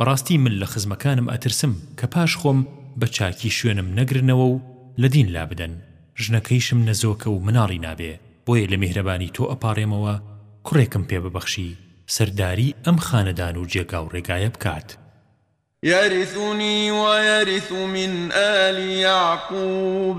بەڕاستی من لە خزمەکانم ئەترسم کە پاش خۆم بە چاکی شوێنم نەگرنەوە و لە دین لابدەن، ژنەکەیشم نەزۆکە و مناڵی نابێ، بۆیە لە میهرەبانی تۆ ئەپاڕێمەوە کوڕێکم پێ ببەخشی سەرداری ئەم خانەدان و جێگا و ڕێگایە بکات. یەرثنی وەیەرث من ئال یعقوب.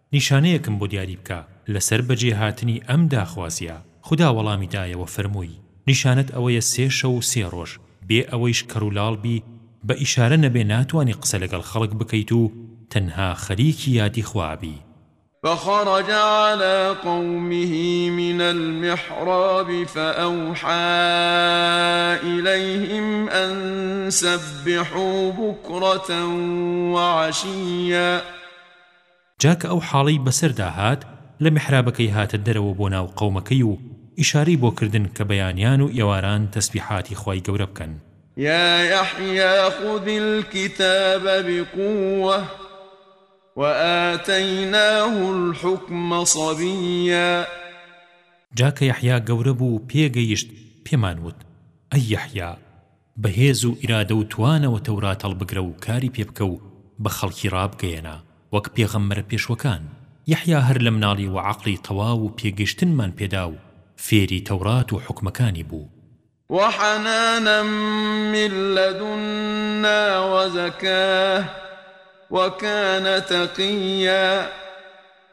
نیشانەیەکم بۆ دیاری بکە لەسەر بەجێ هاتنی ئەم داخوازیە، خودا وەڵامی دایەوە فەرمووی، نیشانەت ئەوەیە سێ شەو و سێ ڕۆژ بێ ئەوەیش کەڕ و لاڵ بی، بە ئیشارە نەبێ ناتوانی قسە لەگەڵ خەڵک بکەیت و تەنها خەریکی یادی خوا بی. فخرج علی قومه من المحراب فأوحی الیهم ان سبحوا بکرة وعشیا. جا کە ئەو حاڵەی بەسەردا هات لە میحرابەکەی هاتە دەرەوە بۆ ناو قەومەکەی و ئیشارەی بۆ کردن کە بەیانیان و ئێواران تەسبیحاتی خوای گەورە بکەن. یا یحیی خود الکتاب بقوە وآتیناه الحکم صبیا. جا کە یحیی گەورە بوو پێگەیشت پێمان وت، ئەی یحیی! بە هێز و ئیرادە و توانەوە تەورات هەڵبگرە و کاری پێ بکە و بە خەڵکی ڕابگەیەنە، وەک پێغەمبەرە پێشوەکان. یەحیا هەر لە مناڵییەوە عەقڵی تەواو و پێگەشتنمان پێ دا و فێری تەورات و حوکمەکانی بوو. وحنانا من لدنا وزکاة وکان تقیا.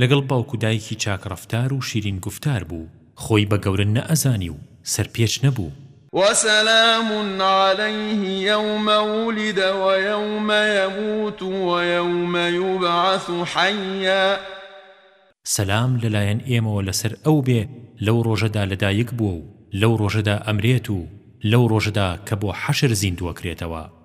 لەگەڵ باوک و دایکی چاک ڕەفتار و شیرین گوفتار بوو. خۆی بە گەورە نەئەزانی و سەرپێچ نەبوو. وسلام علیه یوم ولد ویوم یموت ویوم یبعث حیا. سەلام لە لایەن ئێمەوە لەسەر ئەو بێ لەو ڕۆژەدا لە دایک بووە و لەو ڕۆژەدا ئەمرێت و لەو ڕۆژەدا کە بۆ حەشر زیندووەکرێتەوە.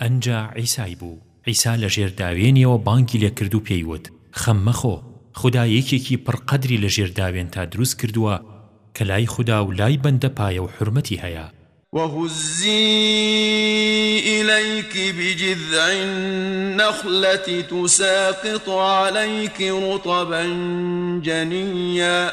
ئنجا عیسای بوو. عیسا لە ژێر داوێنیەوە بانگی لێ کرد و پێی وت، خەم مەخۆ، خودا یەکێکی پڕ قەدری لە ژێر داوێنتا دروست کردووە کە لای خودا و لای بەندە پایە و حورمەتی هەیە. وهزی الیک بجذع النخلة تساقط علیک رطبا جنیا.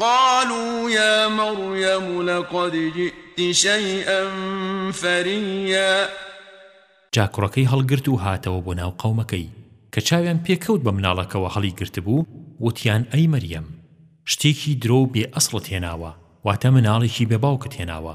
قالوا یا مریەم لقد جیتی شیئا فریا. جا کوڕەکەی هەڵگرت و هاتەوە بۆ ناو قەومەکەی، کە چاویان پێ کەوت بە مناڵەکەوە هەڵی گرتبوو، وتیان ئەی مریەم شتێکی درۆ و بێ ئەسڵت هێناوە، واتە مناڵێکی بێ باوکت هێناوە،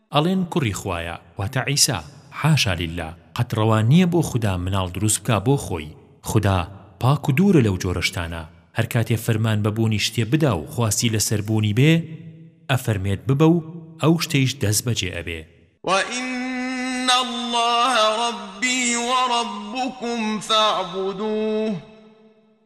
ئەڵێن کوڕی خوایە واتە عیسا، حاشا للە، قەت ڕەوا نیە بۆ خودا مناڵ دروست بکا بۆ خۆی، خودا پاک و دوورە لەو جۆرە شتانە، هەر کاتێ فەرمان بە بوونی شتێ بدا و خواستی لەسەر بوونی بێ ئەفەرمێت ببە و ئەو شتەیش دەست بەجێ ئەبێ. وان اللە ربی وربکم فاعبدوه.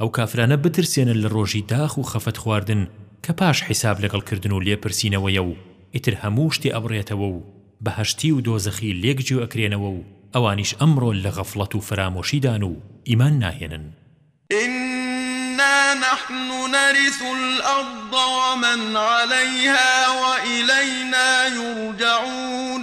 ئەو کافرانە بترسێنن لە ڕۆژی داخ و خەفەت خواردن کە پاش حیساب لەگەڵ کردن و لێپرسینەوەیە و ئیتر هەموو شتێ ئەبڕێتەوە و بەهەشتی و دۆزەخی لێک جوێ ئەکرێنەوە و ئەوانیش ئەمڕۆ لە غەفڵەت و فەرامۆشی دان و ئیمان ناهێنن. ئینا نەحن نەریث الئەڕض ومن عەلەیها وئیلەینا یورجەعون.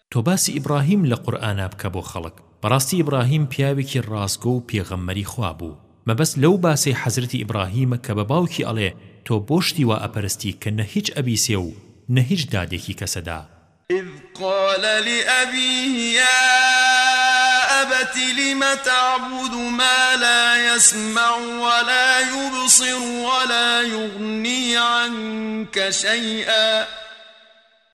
تۆ باسی ئیبڕاهیم لە قورئانا بکە بۆ خەڵک بەڕاستی ئیبڕاهیم پیاوێکی ڕاستگۆ و پێغەممەری خوا بوو مەبەست لەو باسەی حەزرەتی ئیبڕاهیمە کە بە باوکی ئەڵێ تۆ بۆ شتی وا ئەپەرستی کە نە هیچ ئەبیسێ و نە هیچ دادێکی کەسەدا. اذ قال لأبیه یا ابت لم تعبد ما لا یسمع ولا یبصر ولا یغنی عنک شیئا.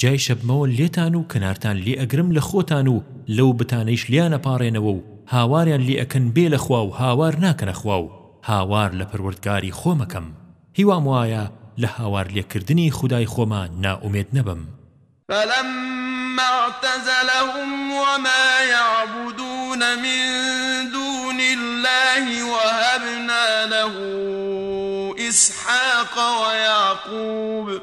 جای شەبمەوە لێتان و کەنارتان لێ ئەگرم لە خۆتان و لەو بتانەیش لیانەپاڕێنەوە و هاواریان لێ ئەکەن بێ لە خوا و هاوار ناکەنە خوا و هاوار لە پەروەردگاری خۆم ئەکەم هیوام وایە لە هاوار لێ کردنی خودای خۆمان نائومێد نەبم. فلما اعتزلهم وما یعبدون من دون الله وهبنا له اسحاق ویعقوب.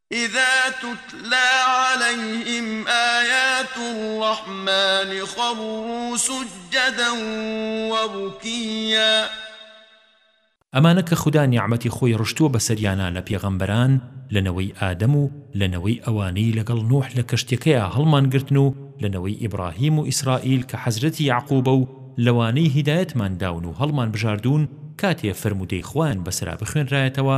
اذا تتلی علیهم آیات الرحمن خروا سجدا و بکیا. ئەمانە کە خودا نیعمەتی خۆی ڕشتووە بەسەریانا لە پێغەمبەران لە نەوەی ئادەم و لە نەوەی ئەوانەی لەگەڵ نوح لە کەشتیەکەیا هەڵمانگرتن و لە نەوەی ئیبڕاهیم و ئیسڕائیل کە حەزرەتی یەعقوبە و لەوانەی هیدایەتمان داون و هەڵمانبژاردوون کاتێ فەرموودەی خوایان بەسەرا بخوێنرایەتەوە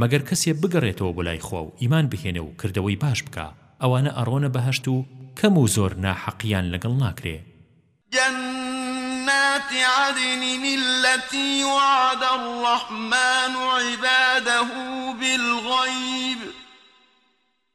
مەگەر کەسێ بگەڕێتەوە بۆ لای خوا و ئیمان بهێنێ و کردەوەی باش بکا ئەوانە ئەڕۆنە بەهەشت و کەم و زۆر ناحەقیان لەگەڵ ناکرێ. جنات عدن التي وعد الرحمن عباده بالغیب.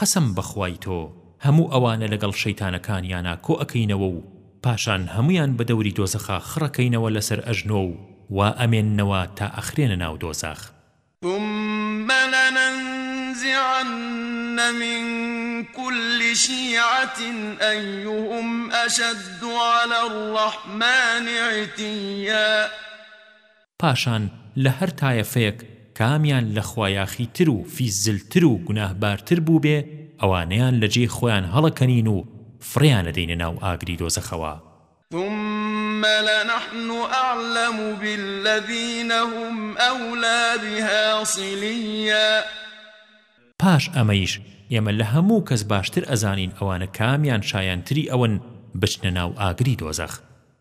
قەسەم بەخوای تۆ هەموو ئەوانە لەگەڵ شەیتانەکانیانا کۆ ئەکەینەوە و پاشان هەموویان بە دەوری دۆزەخا خڕ ئەکەینەوە لەسەر ئەژنۆ و وا ئەمێننەوە تا ئەخرێنە ناو دۆزەخ. ثم لننزعن من کل شیعة ایهم اشد علی الرحمن عتیا. پاشان لە هەر تایەفەیەک کامیان لە خوا یاخی تر و فیززل تر و گوناهبارتر بووبێ ئەوانەیان لە جێی خۆیان هەڵەکەنین و فڕێیان ئەدەینە ناو ئاگری دۆزەخەوە. ثم لنحن اعلم بالذین هم اولی بها صلیا. پاش ئەمەیش ئێمە لە هەموو کەس باشتر ئەزانین ئەوانە کامیان شایەنتری ئەوەن بچنە ناو ئاگری دۆزەخ.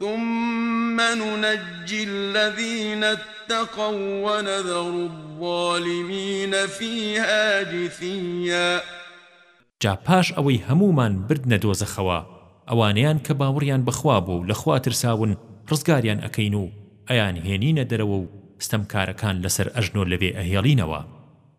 ثم ننجی الذین اتقوا ونذر الظالمین فیها جثیا جا پاش ئەوەی هەموومان بردنە دۆزەخەوە ئەوانەیان کە باوەڕیان بە خوا بووە و لە خوا ترساون ڕزگاریان ئەکەین و ئەیانهێنینە دەرەوە و ستەمکارەکان لەسەر ئەژنۆ لەوێ ئەهێڵینەوە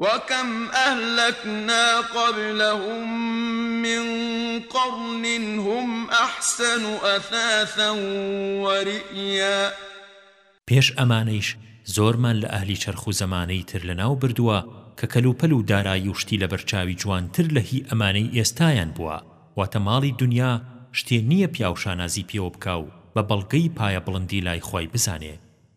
وکم اهلکنا قبلهم من قرن هم احسن اثاثا ورئیا پێش ئەمانەیش زۆرمان لە ئەهلی چەرخ و زەمانەی تر لەناو بردووە کە کەلوپەل و دارایی و شتی لەبەرچاوی جوانتر لە هی ئەمانەی ئێستایان بووە واتە ماڵی دونیا شتێ نییە پیاو شانازی پێوە بکا و بە بەڵگەی پایە بڵندی لای خوای بزانێ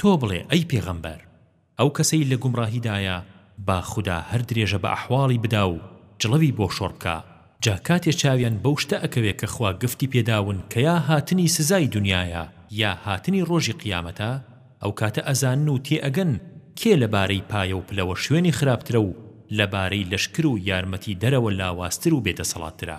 تۆ بڵێ ئەی پێغەمبەر، ئەو کەسەی لە گومڕاهیدایە با خودا هەر درێژە بە ئەحواڵی بدا و جڵەوی بۆ شۆڕ بکا، جا کاتێ چاویان بەو شتە ئەکەوێ کە خوا گفتی پێ داون کە یا هاتنی سزای دونیایە یا هاتنی ڕۆژی قیامەتە ئەو کاتە ئەزانن و تێ ئەگەن کێ لە بارەی پایە و پلەوە شوێنی خراپترە و لە بارەی لەشکر و یارمەتی دەرەوە لاوازتر و بێ دەسەڵاتترە.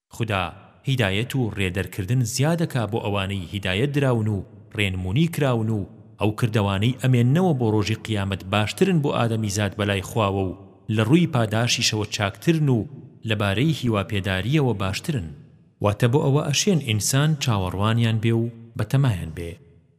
خودا هیدایەت و ڕێدەرکردن زیادەکا بۆ ئەوانەی هیدایەت دراون و ڕێنمونی کراون و ئەو کردەوانەی ئەمێننەوە بۆ ڕۆژی قیامەت باشترن بۆ ئادەمیزاد بەلای خواوە و لە ڕووی پاداشیشەوە چاکترن و لە بارەی هیوا پێدارییەوە باشترن. واتە بۆ ئەوە ئەشێن ئینسان چاوەڕوانیان بێ و بەتەمایان بێ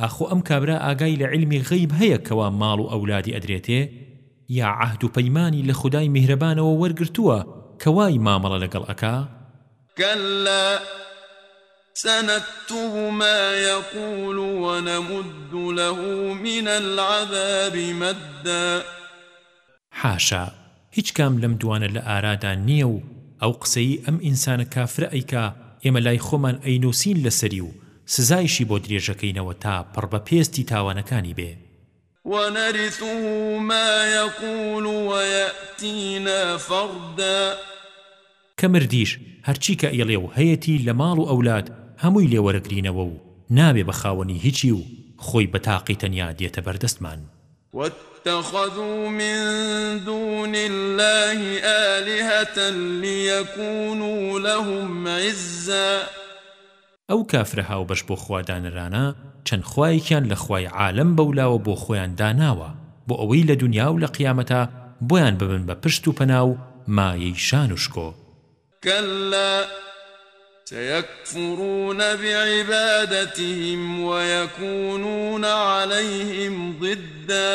ئاخۆ ئەم کابرا ئاگای لە عیلمی غەیب هەیە کەوا ماڵ و ئەولادی ئەدرێتێ؟ یا عەهد و پەیمانی لە خودای میهرەبانەوە وەرگرتووە کە وای مامەڵە لەگەڵ ئەکا؟ کەلا سەنەکتوب ما یقول ونمد له من العذاب مدا. حاشا هیچ کام لەم دوانە لە ئارادا نیە و ئەو قسەیی ئەم ئینسانە کافرە ئەیکا ئێمە لای خۆمان ئەینوسین لەسەری و سزایشی بۆ درێژەکەینەوە تا پڕ بە پێستی تاوانەکانی بێ. ونرثه ما یقول ویأتینا فردا. کە مردیش هەرچی کە ئیڵێ و هەیەتی لە ماڵ و ئەولاد هەمووی لێ وەرەگرینەوە و نابێ بە خاوەنی هیچی و خۆی بە تاقی تەنیا دێتە بەر دەستمان. واتخذو من دون اللە آلهة لیکونوا لهم عزا. ئەو کافرە هاوبەش بۆ خوا دانەرانە چەند خوایەکیان لە خوای عالەم بەولاوە بۆ خۆیان داناوە بۆ ئەوەی لە دونیا و لە قیامەتا بۆیان ببن بە پشت و پەنا و مایەی شان و شکۆ. کەللا سەیەکفوروون بعیبادەتیهم وەیەکوونوون عەلەیهم ضدا.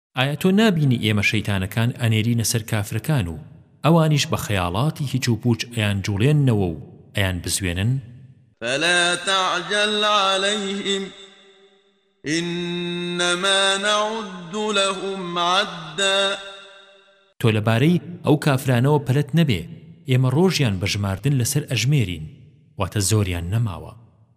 ئایا تۆ نابینی ئێمە شەیتانەکان ئەنێرینە سەر کافرەکان و ئەوانیش بە خەیاڵاتی هیچ و پوچ ئەیانجوڵێننەوە و ئەیانبزوێنن؟ فلا تعجل علیهم انما نعد لهم عدا تۆ لەبارەی ئەو کافرانەوە پەلەت نەبێ، ئێمە ڕۆژیان بە ژماردن لەسەر ئەژمێرین، واتە زۆریان نەماوە.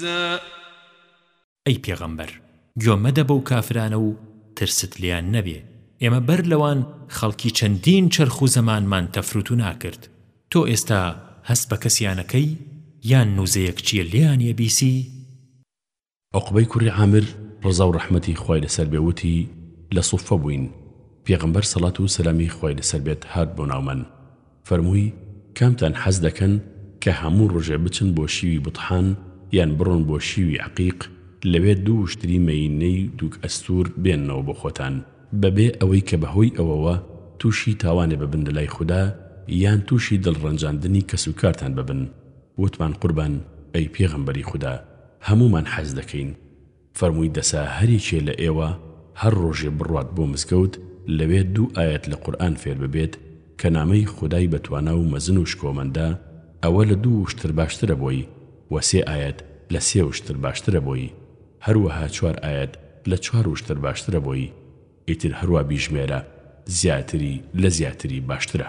زە. ئەی پێغەمبەر گوێ مەدە بەو کافرانە و ترست لێیان نەبێ، ئێمە بەر لەوان خەڵکی چەندین چەرخ و زەمانمان تەفروتونا کرد، تۆ ئێستا هەست بە کەسیان ئەکەی یان نوزەیەک چیە لێیان یە بیسی؟ عوقبەی کوڕی عامر ڕەزا و ڕەحمەتی خوای لەسەر بێ وتی، لە صوففە بووین، پێغەمبەر سەڵات و سەلامی خوای لەسەر بێت هات بۆ ناومان، فەرمووی، کامتان حەز دەکەن کە هەموو ڕۆژێ بچن بۆ شیوی بتحان یان بڕۆن بۆ شیوی عەقیق لەوێ دوو وشتری مێینەی دووک ئەستوور بێننەوە بۆ خۆتان بەبێ ئەوەی کە بەهۆی ئەوەوە تووشی تاوانێ ببن لەلای خودا یان تووشی دڵ ڕەنجاندنی کەس و کارتان ببن؟ وتمان، قوربان ئەی پێغەمبەری خودا هەموومان حەز دەکەین فەرمووی دەسا هەریەکێ لە ئێوە هەر ڕۆژێ بڕوات بۆ مزگەوت لەوێ دوو ئایەت لە قورئان فێر ببێت کە نامەی خودای بە توانا و مەزن و شکۆمەندە ئەوە لە دوو وشتر باشترە بۆی وە سێ ئایەت لە سێ وشتر باشترە بۆی هەروەها چوار ئایەت لە چوار وشتر باشترە بۆی ئیتر هەروا بیژمێرە زیاتری لە زیاتری باشترە.